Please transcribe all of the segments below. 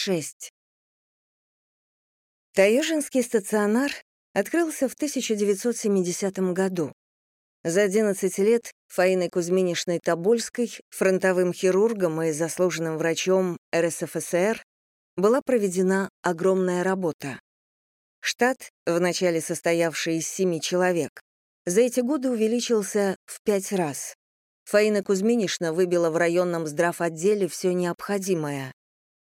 6. Таежинский стационар открылся в 1970 году. За 11 лет Фаиной Кузьминишной Тобольской, фронтовым хирургом и заслуженным врачом РСФСР, была проведена огромная работа. Штат, вначале состоявший из семи человек, за эти годы увеличился в пять раз. Фаина Кузьминишна выбила в районном здравотделе все необходимое.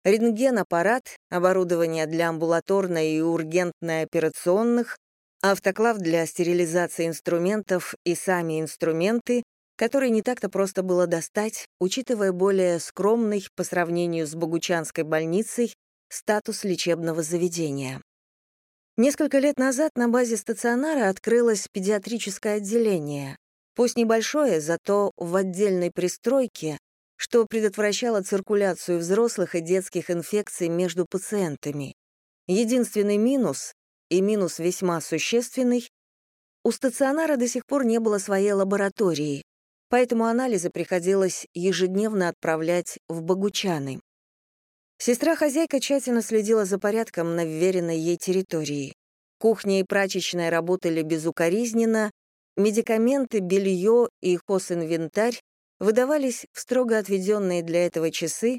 Рентген-аппарат, оборудование для амбулаторной и ургентной операционных, автоклав для стерилизации инструментов и сами инструменты, которые не так-то просто было достать, учитывая более скромный по сравнению с Богучанской больницей статус лечебного заведения. Несколько лет назад на базе стационара открылось педиатрическое отделение, пусть небольшое, зато в отдельной пристройке, что предотвращало циркуляцию взрослых и детских инфекций между пациентами. Единственный минус, и минус весьма существенный, у стационара до сих пор не было своей лаборатории, поэтому анализы приходилось ежедневно отправлять в Богучаны. Сестра-хозяйка тщательно следила за порядком на вверенной ей территории. Кухня и прачечная работали безукоризненно, медикаменты, белье и хозинвентарь выдавались в строго отведенные для этого часы,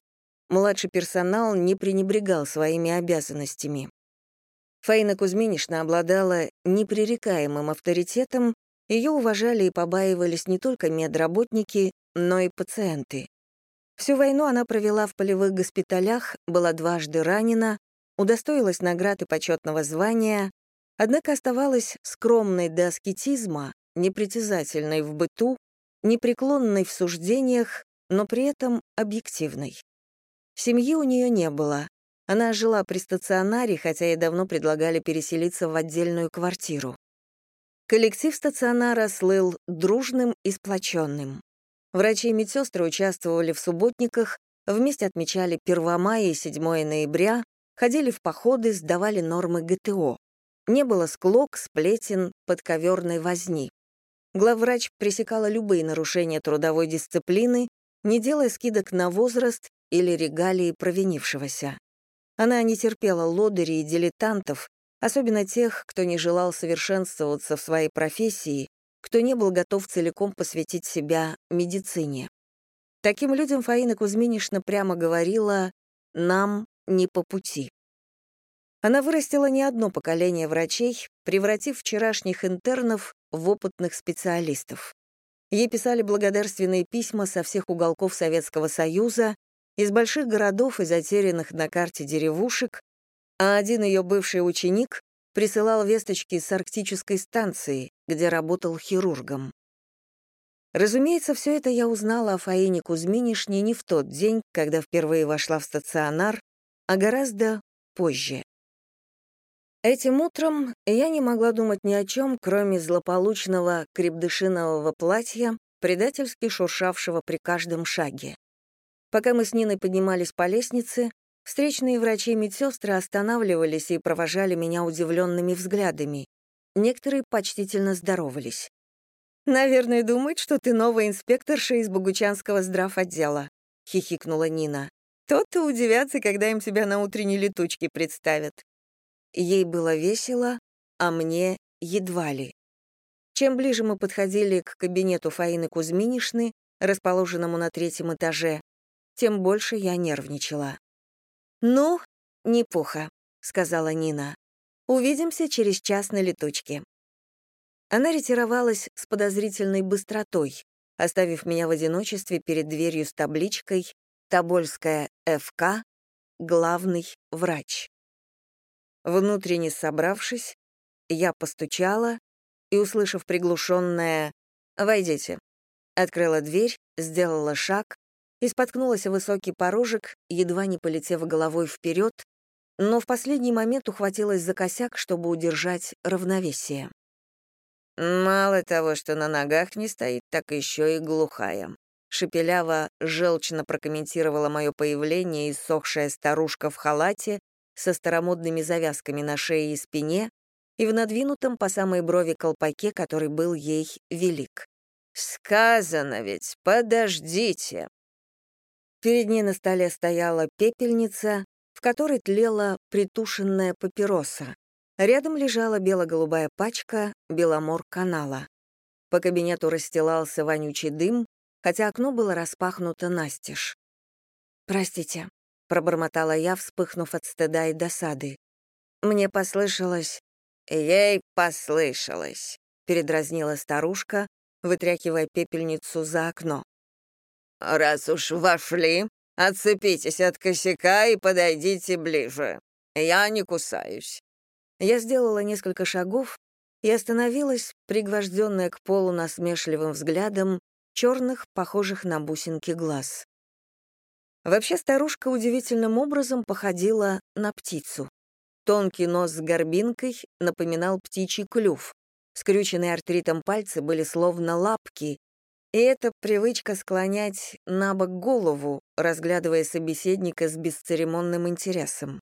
младший персонал не пренебрегал своими обязанностями. Фаина Кузьминишна обладала непререкаемым авторитетом, ее уважали и побаивались не только медработники, но и пациенты. Всю войну она провела в полевых госпиталях, была дважды ранена, удостоилась наград и почетного звания, однако оставалась скромной до аскетизма, непритязательной в быту, непреклонной в суждениях, но при этом объективной. Семьи у нее не было. Она жила при стационаре, хотя ей давно предлагали переселиться в отдельную квартиру. Коллектив стационара слыл дружным и сплоченным. Врачи и медсестры участвовали в субботниках, вместе отмечали 1 мая и 7 ноября, ходили в походы, сдавали нормы ГТО. Не было склок, сплетен, подковерной возни. Главврач пресекала любые нарушения трудовой дисциплины, не делая скидок на возраст или регалии провинившегося. Она не терпела лодырей и дилетантов, особенно тех, кто не желал совершенствоваться в своей профессии кто не был готов целиком посвятить себя медицине. Таким людям Фаина Кузьминишна прямо говорила «нам не по пути». Она вырастила не одно поколение врачей, превратив вчерашних интернов в опытных специалистов. Ей писали благодарственные письма со всех уголков Советского Союза, из больших городов и затерянных на карте деревушек, а один ее бывший ученик присылал весточки с арктической станции, где работал хирургом. Разумеется, все это я узнала о Фаине Кузьминишне не в тот день, когда впервые вошла в стационар, а гораздо позже. Этим утром я не могла думать ни о чем, кроме злополучного крепдышинового платья, предательски шуршавшего при каждом шаге. Пока мы с Ниной поднимались по лестнице, Встречные врачи и медсестры останавливались и провожали меня удивленными взглядами. Некоторые почтительно здоровались. «Наверное, думает, что ты новая инспекторша из Богучанского здравотдела», — хихикнула Нина. «То-то удивятся, когда им тебя на утренней летучке представят». Ей было весело, а мне едва ли. Чем ближе мы подходили к кабинету Фаины Кузьминишны, расположенному на третьем этаже, тем больше я нервничала. «Ну, не пуха», — сказала Нина. «Увидимся через час на летучке». Она ретировалась с подозрительной быстротой, оставив меня в одиночестве перед дверью с табличкой «Тобольская ФК. Главный врач». Внутренне собравшись, я постучала и, услышав приглушенное «Войдите», открыла дверь, сделала шаг, и споткнулась о высокий порожек, едва не полетев головой вперед, но в последний момент ухватилась за косяк, чтобы удержать равновесие. «Мало того, что на ногах не стоит, так еще и глухая», Шепеляво желчно прокомментировала мое появление иссохшая старушка в халате со старомодными завязками на шее и спине и в надвинутом по самой брови колпаке, который был ей велик. «Сказано ведь, подождите!» Перед ней на столе стояла пепельница, в которой тлела притушенная папироса. Рядом лежала бело-голубая пачка «Беломор-канала». По кабинету расстилался вонючий дым, хотя окно было распахнуто настежь. «Простите», — пробормотала я, вспыхнув от стыда и досады. «Мне послышалось...» «Ей послышалось», — передразнила старушка, вытряхивая пепельницу за окно. «Раз уж вошли, отцепитесь от косяка и подойдите ближе. Я не кусаюсь». Я сделала несколько шагов и остановилась, пригвожденная к полу насмешливым взглядом черных, похожих на бусинки глаз. Вообще старушка удивительным образом походила на птицу. Тонкий нос с горбинкой напоминал птичий клюв. Скрюченные артритом пальцы были словно лапки, и эта привычка склонять на бок голову, разглядывая собеседника с бесцеремонным интересом.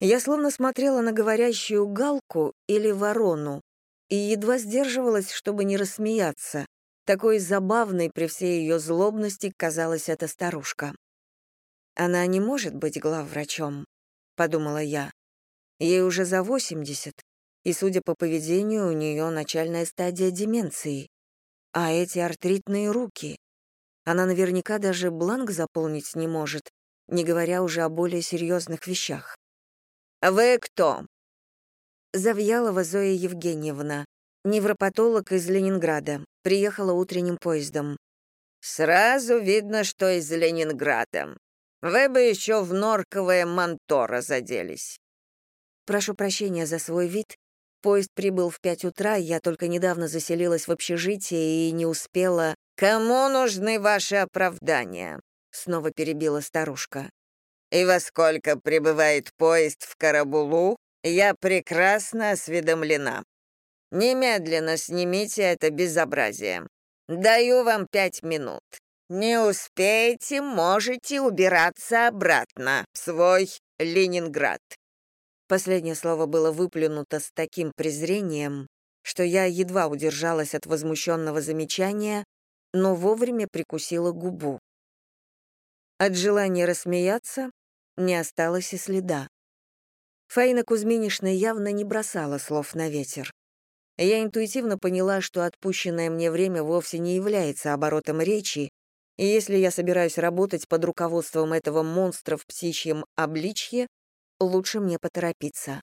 Я словно смотрела на говорящую галку или ворону и едва сдерживалась, чтобы не рассмеяться. Такой забавной при всей ее злобности казалась эта старушка. «Она не может быть главврачом», — подумала я. Ей уже за 80, и, судя по поведению, у нее начальная стадия деменции. А эти артритные руки. Она наверняка даже бланк заполнить не может, не говоря уже о более серьезных вещах. «Вы кто?» Завьялова Зоя Евгеньевна, невропатолог из Ленинграда, приехала утренним поездом. «Сразу видно, что из Ленинграда. Вы бы еще в норковое Монтора заделись». «Прошу прощения за свой вид. Поезд прибыл в пять утра, я только недавно заселилась в общежитие и не успела...» «Кому нужны ваши оправдания?» — снова перебила старушка. И во сколько прибывает поезд в Карабулу, я прекрасно осведомлена. Немедленно снимите это безобразие. Даю вам пять минут. Не успеете, можете убираться обратно в свой Ленинград». Последнее слово было выплюнуто с таким презрением, что я едва удержалась от возмущенного замечания, но вовремя прикусила губу. От желания рассмеяться не осталось и следа. Фаина Кузьминишна явно не бросала слов на ветер. Я интуитивно поняла, что отпущенное мне время вовсе не является оборотом речи, и если я собираюсь работать под руководством этого монстра в птичьем обличье, лучше мне поторопиться.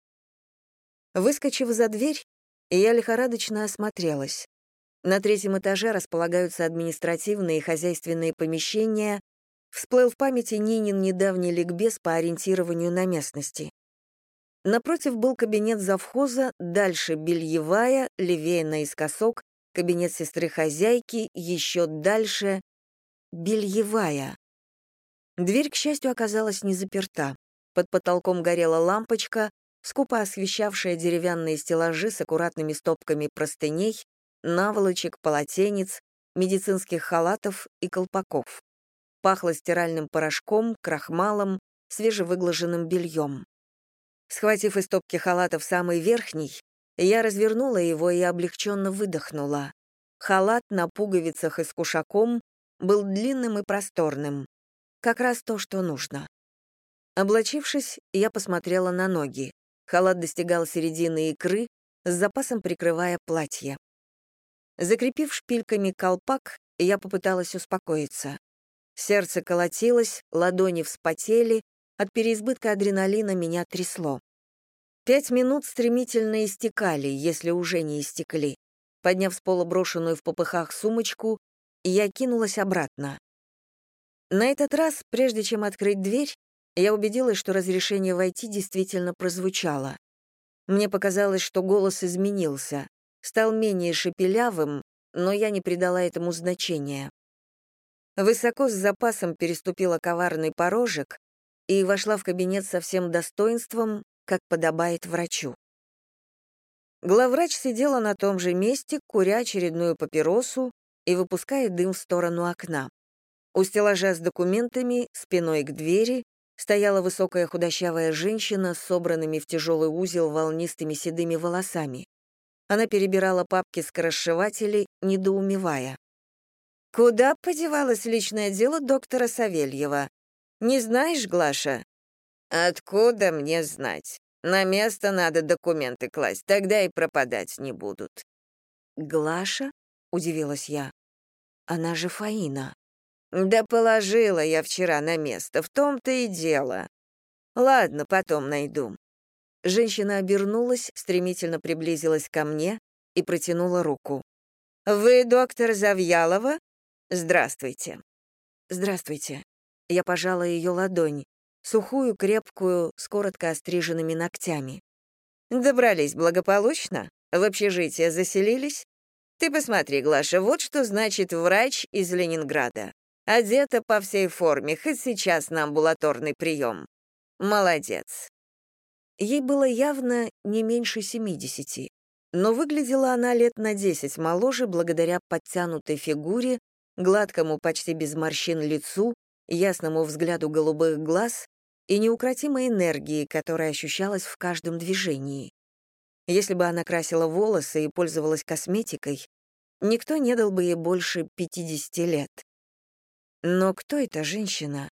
Выскочив за дверь, я лихорадочно осмотрелась. На третьем этаже располагаются административные и хозяйственные помещения, Всплыл в памяти Нинин недавний ликбез по ориентированию на местности. Напротив был кабинет завхоза, дальше бельевая, левее наискосок, кабинет сестры-хозяйки, еще дальше бельевая. Дверь, к счастью, оказалась не заперта. Под потолком горела лампочка, скупо освещавшая деревянные стеллажи с аккуратными стопками простыней, наволочек, полотенец, медицинских халатов и колпаков пахло стиральным порошком, крахмалом, свежевыглаженным бельем. Схватив из топки халатов самый верхний, я развернула его и облегченно выдохнула. Халат на пуговицах и с кушаком был длинным и просторным. Как раз то, что нужно. Облачившись, я посмотрела на ноги. Халат достигал середины икры, с запасом прикрывая платье. Закрепив шпильками колпак, я попыталась успокоиться. Сердце колотилось, ладони вспотели, от переизбытка адреналина меня трясло. Пять минут стремительно истекали, если уже не истекли. Подняв с пола брошенную в попыхах сумочку, я кинулась обратно. На этот раз, прежде чем открыть дверь, я убедилась, что разрешение войти действительно прозвучало. Мне показалось, что голос изменился, стал менее шепелявым, но я не придала этому значения высоко с запасом переступила коварный порожек и вошла в кабинет со всем достоинством, как подобает врачу. Главврач сидела на том же месте, куря очередную папиросу и выпуская дым в сторону окна. У стеллажа с документами, спиной к двери, стояла высокая худощавая женщина с собранными в тяжелый узел волнистыми седыми волосами. Она перебирала папки скоросшивателей, недоумевая. Куда подевалось личное дело доктора Савельева? Не знаешь, Глаша? «Откуда мне знать? На место надо документы класть, тогда и пропадать не будут». «Глаша?» — удивилась я. «Она же Фаина». «Да положила я вчера на место, в том-то и дело. Ладно, потом найду». Женщина обернулась, стремительно приблизилась ко мне и протянула руку. «Вы доктор Завьялова? Здравствуйте». «Здравствуйте». Я пожала ее ладонь, сухую, крепкую, с коротко остриженными ногтями. «Добрались благополучно? В общежитие заселились? Ты посмотри, Глаша, вот что значит врач из Ленинграда. Одета по всей форме, хоть сейчас на амбулаторный прием. Молодец». Ей было явно не меньше семидесяти, но выглядела она лет на десять моложе благодаря подтянутой фигуре, гладкому почти без морщин лицу, ясному взгляду голубых глаз и неукротимой энергии, которая ощущалась в каждом движении. Если бы она красила волосы и пользовалась косметикой, никто не дал бы ей больше 50 лет. Но кто эта женщина?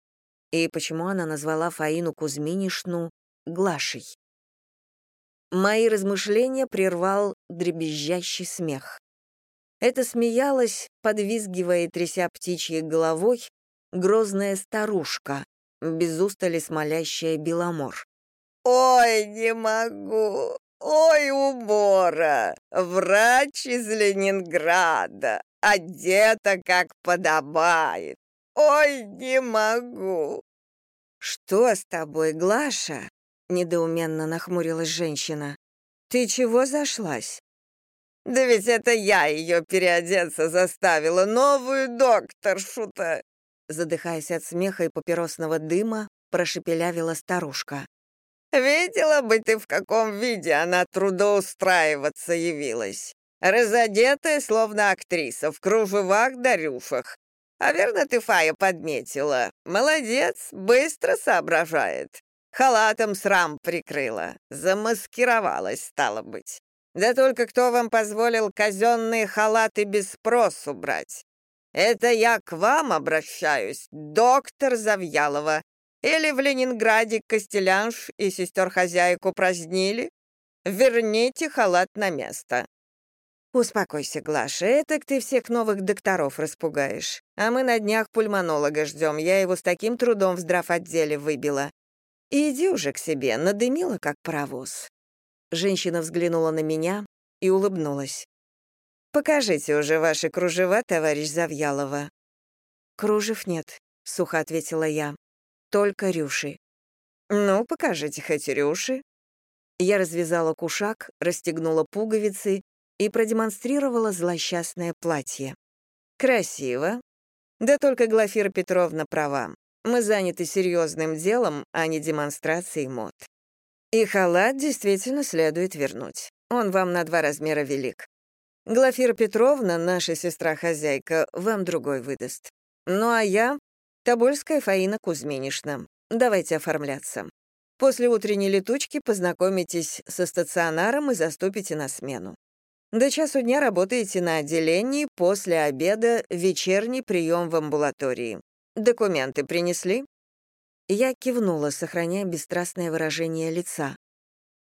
И почему она назвала Фаину Кузьминишну Глашей? Мои размышления прервал дребезжащий смех. Это смеялась, подвизгивая и тряся птичьей головой, грозная старушка, без устали смолящая Беломор. «Ой, не могу! Ой, убора! Врач из Ленинграда! Одета, как подобает! Ой, не могу!» «Что с тобой, Глаша?» недоуменно нахмурилась женщина. Ты чего зашлась? Да ведь это я ее переодеться заставила, новую докторшу-то. Задыхаясь от смеха и папиросного дыма, прошепелявила старушка. «Видела бы ты, в каком виде она трудоустраиваться явилась. Разодетая, словно актриса, в кружевах-дарюшах. А верно ты, Фая, подметила. Молодец, быстро соображает. Халатом срам прикрыла. Замаскировалась, стало быть. Да только кто вам позволил казенные халаты без спросу брать? Это я к вам обращаюсь, доктор Завьялова. Или в Ленинграде Костелянш и сестер-хозяйку празднили? Верните халат на место. «Успокойся, Глаша, этак ты всех новых докторов распугаешь. А мы на днях пульмонолога ждем, я его с таким трудом в здравотделе выбила. «Иди уже к себе, надымила, как паровоз». Женщина взглянула на меня и улыбнулась. «Покажите уже ваши кружева, товарищ Завьялова». «Кружев нет», — сухо ответила я. «Только рюши». «Ну, покажите хоть рюши». Я развязала кушак, расстегнула пуговицы и продемонстрировала злосчастное платье. «Красиво. Да только Глафира Петровна права. Мы заняты серьезным делом, а не демонстрацией мод. И халат действительно следует вернуть. Он вам на два размера велик. Глафира Петровна, наша сестра-хозяйка, вам другой выдаст. Ну а я — Тобольская Фаина Кузьминишна. Давайте оформляться. После утренней летучки познакомитесь со стационаром и заступите на смену. До часу дня работаете на отделении, после обеда — вечерний прием в амбулатории. Документы принесли?» Я кивнула, сохраняя бесстрастное выражение лица.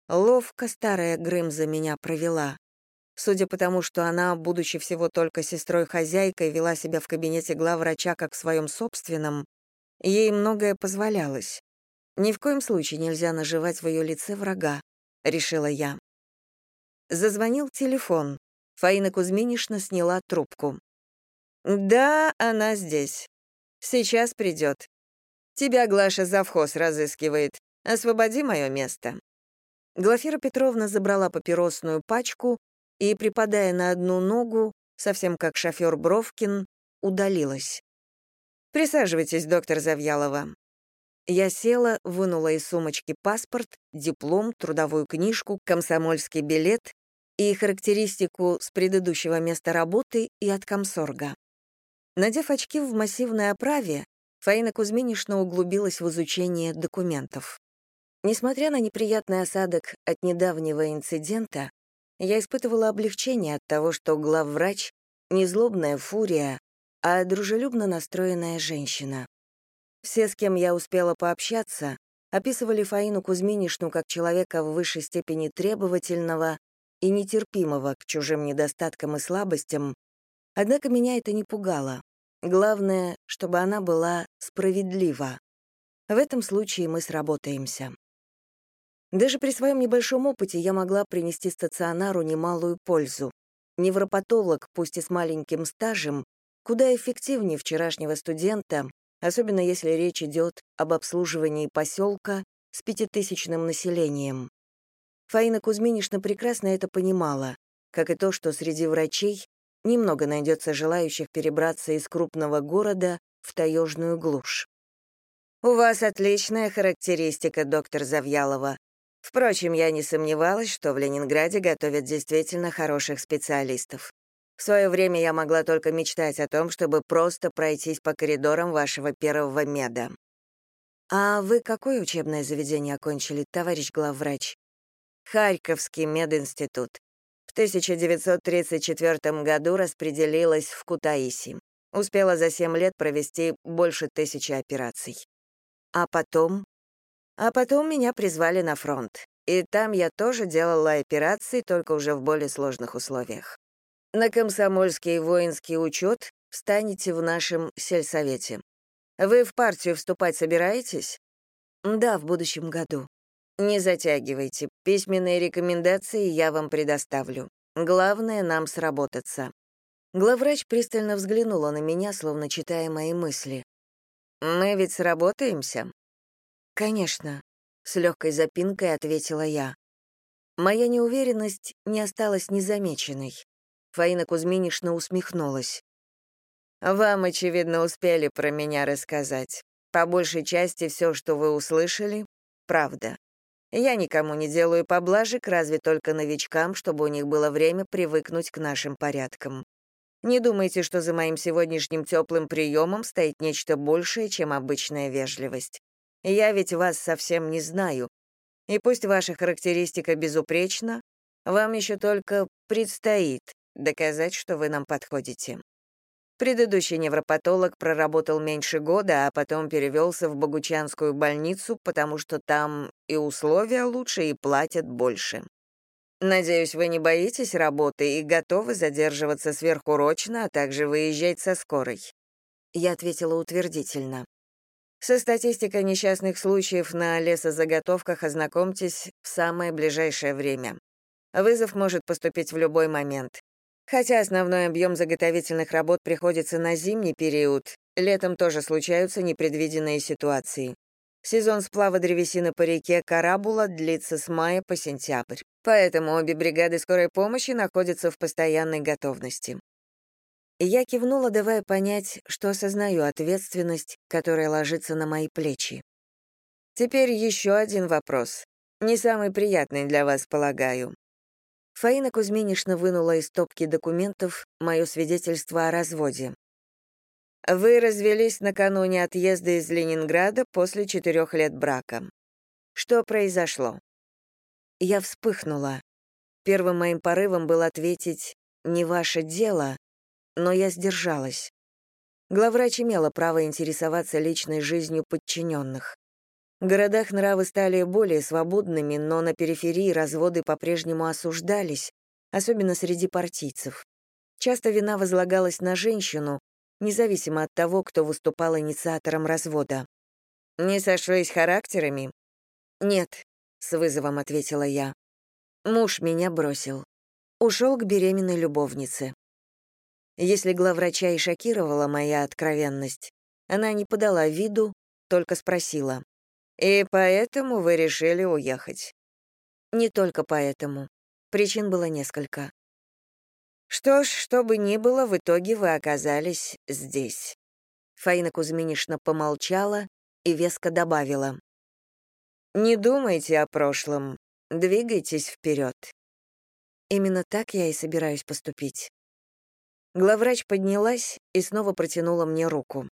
Ловко старая Грымза меня провела. Судя по тому, что она, будучи всего только сестрой-хозяйкой, вела себя в кабинете главврача как в своем собственном, ей многое позволялось. Ни в коем случае нельзя наживать в ее лице врага, решила я. Зазвонил телефон. Фаина Кузьминишна сняла трубку. «Да, она здесь. Сейчас придет. Тебя, Глаша, завхоз разыскивает. Освободи мое место». Глафира Петровна забрала папиросную пачку и, припадая на одну ногу, совсем как шофер Бровкин, удалилась. «Присаживайтесь, доктор Завьялова». Я села, вынула из сумочки паспорт, диплом, трудовую книжку, комсомольский билет и характеристику с предыдущего места работы и от комсорга. Надев очки в массивной оправе, Фаина Кузьминишна углубилась в изучение документов. Несмотря на неприятный осадок от недавнего инцидента, я испытывала облегчение от того, что главврач — не злобная фурия, а дружелюбно настроенная женщина. Все, с кем я успела пообщаться, описывали Фаину Кузьминишну как человека в высшей степени требовательного и нетерпимого к чужим недостаткам и слабостям, однако меня это не пугало. Главное, чтобы она была справедлива. В этом случае мы сработаемся. Даже при своем небольшом опыте я могла принести стационару немалую пользу. Невропатолог, пусть и с маленьким стажем, куда эффективнее вчерашнего студента, особенно если речь идет об обслуживании поселка с пятитысячным населением. Фаина Кузьминишна прекрасно это понимала, как и то, что среди врачей немного найдется желающих перебраться из крупного города в таежную глушь. «У вас отличная характеристика, доктор Завьялова. Впрочем, я не сомневалась, что в Ленинграде готовят действительно хороших специалистов. В свое время я могла только мечтать о том, чтобы просто пройтись по коридорам вашего первого меда. «А вы какое учебное заведение окончили, товарищ главврач?» Харьковский мединститут. В 1934 году распределилась в Кутаиси. Успела за 7 лет провести больше тысячи операций. А потом? А потом меня призвали на фронт. И там я тоже делала операции, только уже в более сложных условиях. На комсомольский воинский учет станете в нашем сельсовете. Вы в партию вступать собираетесь? Да, в будущем году. Не затягивайте. Письменные рекомендации я вам предоставлю. Главное нам сработаться. Главврач пристально взглянула на меня, словно читая мои мысли. Мы ведь сработаемся? Конечно, с легкой запинкой ответила я. Моя неуверенность не осталась незамеченной. Фаина Кузьминишна усмехнулась. «Вам, очевидно, успели про меня рассказать. По большей части все, что вы услышали, — правда. Я никому не делаю поблажек, разве только новичкам, чтобы у них было время привыкнуть к нашим порядкам. Не думайте, что за моим сегодняшним теплым приемом стоит нечто большее, чем обычная вежливость. Я ведь вас совсем не знаю. И пусть ваша характеристика безупречна, вам еще только предстоит доказать, что вы нам подходите. Предыдущий невропатолог проработал меньше года, а потом перевелся в Богучанскую больницу, потому что там и условия лучше, и платят больше. Надеюсь, вы не боитесь работы и готовы задерживаться сверхурочно, а также выезжать со скорой. Я ответила утвердительно. Со статистикой несчастных случаев на лесозаготовках ознакомьтесь в самое ближайшее время. Вызов может поступить в любой момент. Хотя основной объем заготовительных работ приходится на зимний период, летом тоже случаются непредвиденные ситуации. Сезон сплава древесины по реке Карабула длится с мая по сентябрь. Поэтому обе бригады скорой помощи находятся в постоянной готовности. Я кивнула, давая понять, что осознаю ответственность, которая ложится на мои плечи. Теперь еще один вопрос. Не самый приятный для вас, полагаю. Фаина Кузьминишна вынула из стопки документов мое свидетельство о разводе. Вы развелись накануне отъезда из Ленинграда после четырех лет брака. Что произошло? Я вспыхнула. Первым моим порывом было ответить «не ваше дело», но я сдержалась. Главврач имела право интересоваться личной жизнью подчиненных. В городах нравы стали более свободными, но на периферии разводы по-прежнему осуждались, особенно среди партийцев. Часто вина возлагалась на женщину, независимо от того, кто выступал инициатором развода. «Не сошлись характерами?» «Нет», — с вызовом ответила я. Муж меня бросил. Ушел к беременной любовнице. Если главврача и шокировала моя откровенность, она не подала виду, только спросила. «И поэтому вы решили уехать?» «Не только поэтому. Причин было несколько». «Что ж, что бы ни было, в итоге вы оказались здесь». Фаина Кузьминишна помолчала и веско добавила. «Не думайте о прошлом, двигайтесь вперед. Именно так я и собираюсь поступить. Главврач поднялась и снова протянула мне руку.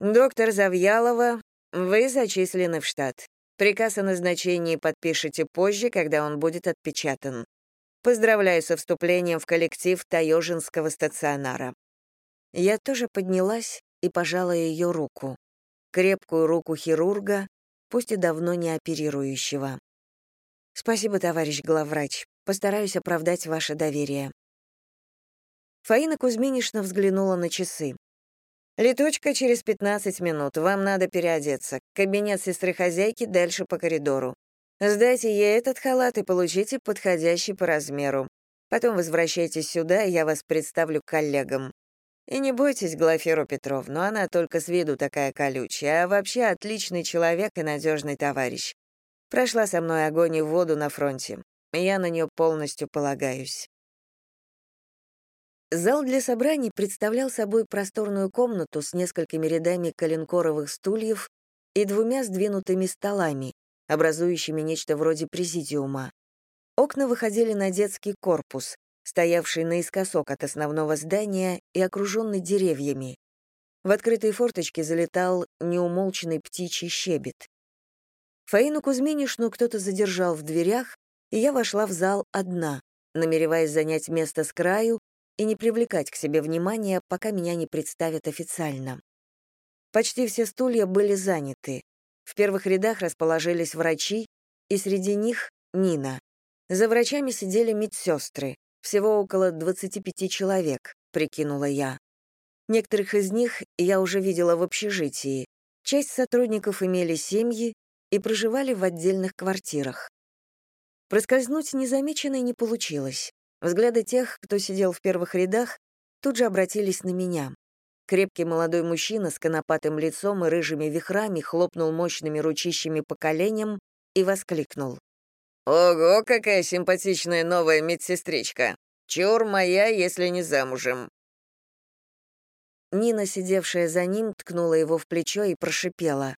«Доктор Завьялова, вы зачислены в штат. Приказ о назначении подпишите позже, когда он будет отпечатан. Поздравляю со вступлением в коллектив Таежинского стационара». Я тоже поднялась и пожала ее руку. Крепкую руку хирурга, пусть и давно не оперирующего. «Спасибо, товарищ главврач. Постараюсь оправдать ваше доверие». Фаина Кузьминишна взглянула на часы. «Летучка через 15 минут. Вам надо переодеться. Кабинет сестры-хозяйки дальше по коридору. Сдайте ей этот халат и получите подходящий по размеру. Потом возвращайтесь сюда, я вас представлю коллегам. И не бойтесь Глаферу Петровну, она только с виду такая колючая, а вообще отличный человек и надежный товарищ. Прошла со мной огонь и воду на фронте. Я на нее полностью полагаюсь. Зал для собраний представлял собой просторную комнату с несколькими рядами коленкоровых стульев и двумя сдвинутыми столами, образующими нечто вроде президиума. Окна выходили на детский корпус, стоявший наискосок от основного здания и окруженный деревьями. В открытые форточки залетал неумолчный птичий щебет. Фаину Кузьминишну кто-то задержал в дверях, и я вошла в зал одна, намереваясь занять место с краю и не привлекать к себе внимания, пока меня не представят официально. Почти все стулья были заняты. В первых рядах расположились врачи, и среди них — Нина. За врачами сидели медсестры, всего около 25 человек, прикинула я. Некоторых из них я уже видела в общежитии. Часть сотрудников имели семьи и проживали в отдельных квартирах. Проскользнуть незамеченной не получилось. Взгляды тех, кто сидел в первых рядах, тут же обратились на меня. Крепкий молодой мужчина с конопатым лицом и рыжими вихрами хлопнул мощными ручищами по коленям и воскликнул. «Ого, какая симпатичная новая медсестричка! Чур моя, если не замужем!» Нина, сидевшая за ним, ткнула его в плечо и прошипела.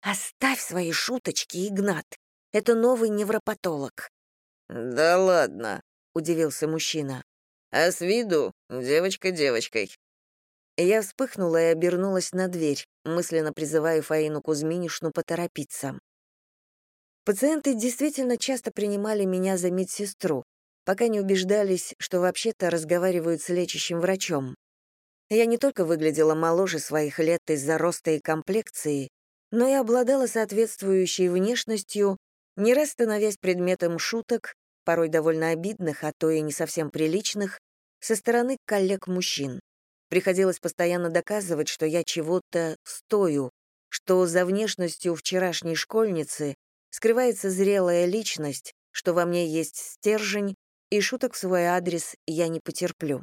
«Оставь свои шуточки, Игнат. Это новый невропатолог». «Да ладно», — удивился мужчина. «А с виду девочка девочкой». Я вспыхнула и обернулась на дверь, мысленно призывая Фаину Кузьминишну поторопиться. Пациенты действительно часто принимали меня за медсестру, пока не убеждались, что вообще-то разговаривают с лечащим врачом. Я не только выглядела моложе своих лет из-за роста и комплекции, но и обладала соответствующей внешностью, не раз становясь предметом шуток, порой довольно обидных, а то и не совсем приличных, со стороны коллег-мужчин. Приходилось постоянно доказывать, что я чего-то стою, что за внешностью вчерашней школьницы скрывается зрелая личность, что во мне есть стержень, и шуток в свой адрес я не потерплю.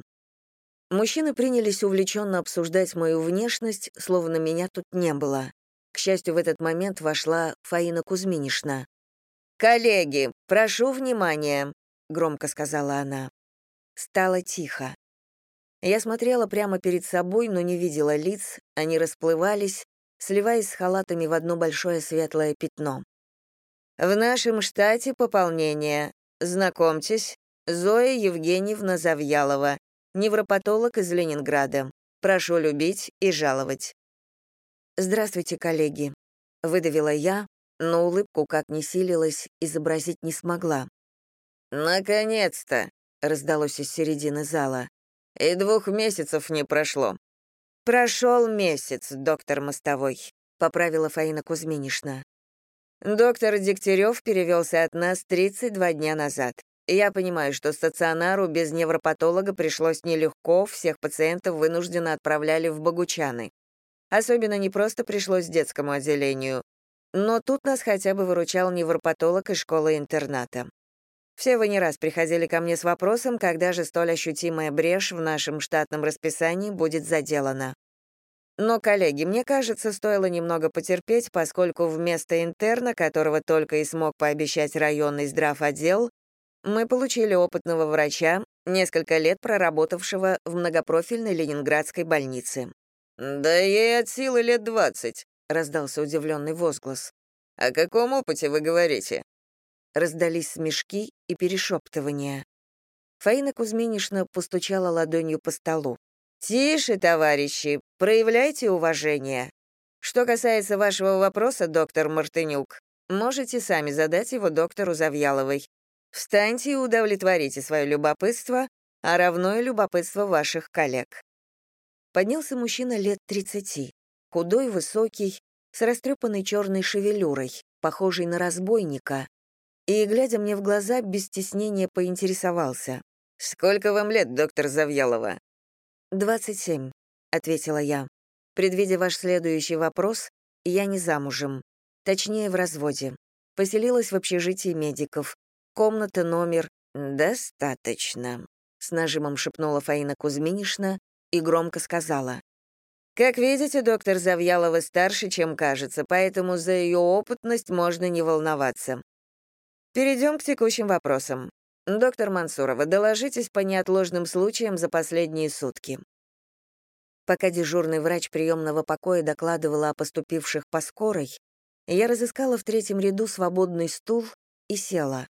Мужчины принялись увлеченно обсуждать мою внешность, словно меня тут не было. К счастью, в этот момент вошла Фаина Кузьминишна. «Коллеги, прошу внимания», — громко сказала она. Стало тихо. Я смотрела прямо перед собой, но не видела лиц, они расплывались, сливаясь с халатами в одно большое светлое пятно. В нашем штате пополнение. Знакомьтесь, Зоя Евгеньевна Завьялова, невропатолог из Ленинграда. Прошу любить и жаловать. Здравствуйте, коллеги. Выдавила я, но улыбку, как ни силилась, изобразить не смогла. «Наконец-то!» — раздалось из середины зала. «И двух месяцев не прошло». «Прошел месяц, доктор Мостовой», — поправила Фаина Кузьминишна. Доктор Дегтярев перевелся от нас 32 дня назад. Я понимаю, что стационару без невропатолога пришлось нелегко, всех пациентов вынужденно отправляли в Богучаны. Особенно не просто пришлось детскому отделению, но тут нас хотя бы выручал невропатолог из школы-интерната. Все вы не раз приходили ко мне с вопросом, когда же столь ощутимая брешь в нашем штатном расписании будет заделана. Но, коллеги, мне кажется, стоило немного потерпеть, поскольку вместо интерна, которого только и смог пообещать районный здравотдел, мы получили опытного врача, несколько лет проработавшего в многопрофильной ленинградской больнице. «Да ей от силы лет двадцать», — раздался удивленный возглас. «О каком опыте вы говорите?» Раздались смешки и перешептывания. Фаина Кузьминишна постучала ладонью по столу. «Тише, товарищи, проявляйте уважение. Что касается вашего вопроса, доктор Мартынюк, можете сами задать его доктору Завьяловой. Встаньте и удовлетворите свое любопытство, а равно и любопытство ваших коллег». Поднялся мужчина лет 30, худой, высокий, с растрепанной черной шевелюрой, похожей на разбойника, и, глядя мне в глаза, без стеснения поинтересовался. «Сколько вам лет, доктор Завьялова?» «Двадцать семь», — ответила я. Предвидя ваш следующий вопрос, я не замужем. Точнее, в разводе. Поселилась в общежитии медиков. Комната, номер. «Достаточно», — с нажимом шепнула Фаина Кузьминишна и громко сказала. «Как видите, доктор Завьялова старше, чем кажется, поэтому за ее опытность можно не волноваться. Перейдем к текущим вопросам. Доктор Мансурова, доложитесь по неотложным случаям за последние сутки». Пока дежурный врач приемного покоя докладывала о поступивших по скорой, я разыскала в третьем ряду свободный стул и села.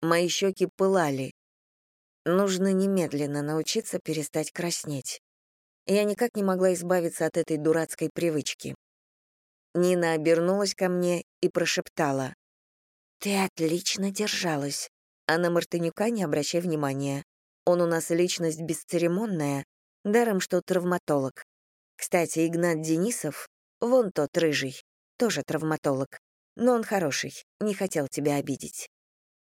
Мои щеки пылали. Нужно немедленно научиться перестать краснеть. Я никак не могла избавиться от этой дурацкой привычки. Нина обернулась ко мне и прошептала. «Ты отлично держалась. А на Мартынюка не обращай внимания. Он у нас личность бесцеремонная, даром что травматолог. Кстати, Игнат Денисов, вон тот рыжий, тоже травматолог. Но он хороший, не хотел тебя обидеть.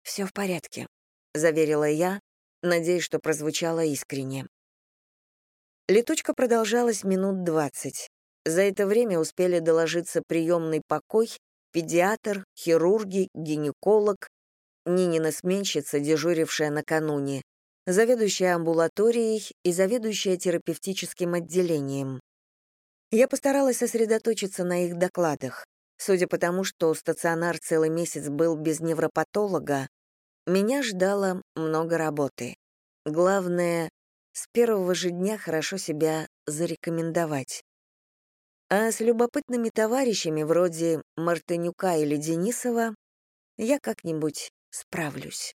Все в порядке», — заверила я, надеясь, что прозвучало искренне. Летучка продолжалась минут двадцать. За это время успели доложиться приемный покой, педиатр, хирурги, гинеколог, Нинина сменщица, дежурившая накануне, заведующая амбулаторией и заведующая терапевтическим отделением. Я постаралась сосредоточиться на их докладах. Судя по тому, что стационар целый месяц был без невропатолога, меня ждало много работы. Главное, с первого же дня хорошо себя зарекомендовать. А с любопытными товарищами вроде Мартынюка или Денисова я как-нибудь справлюсь.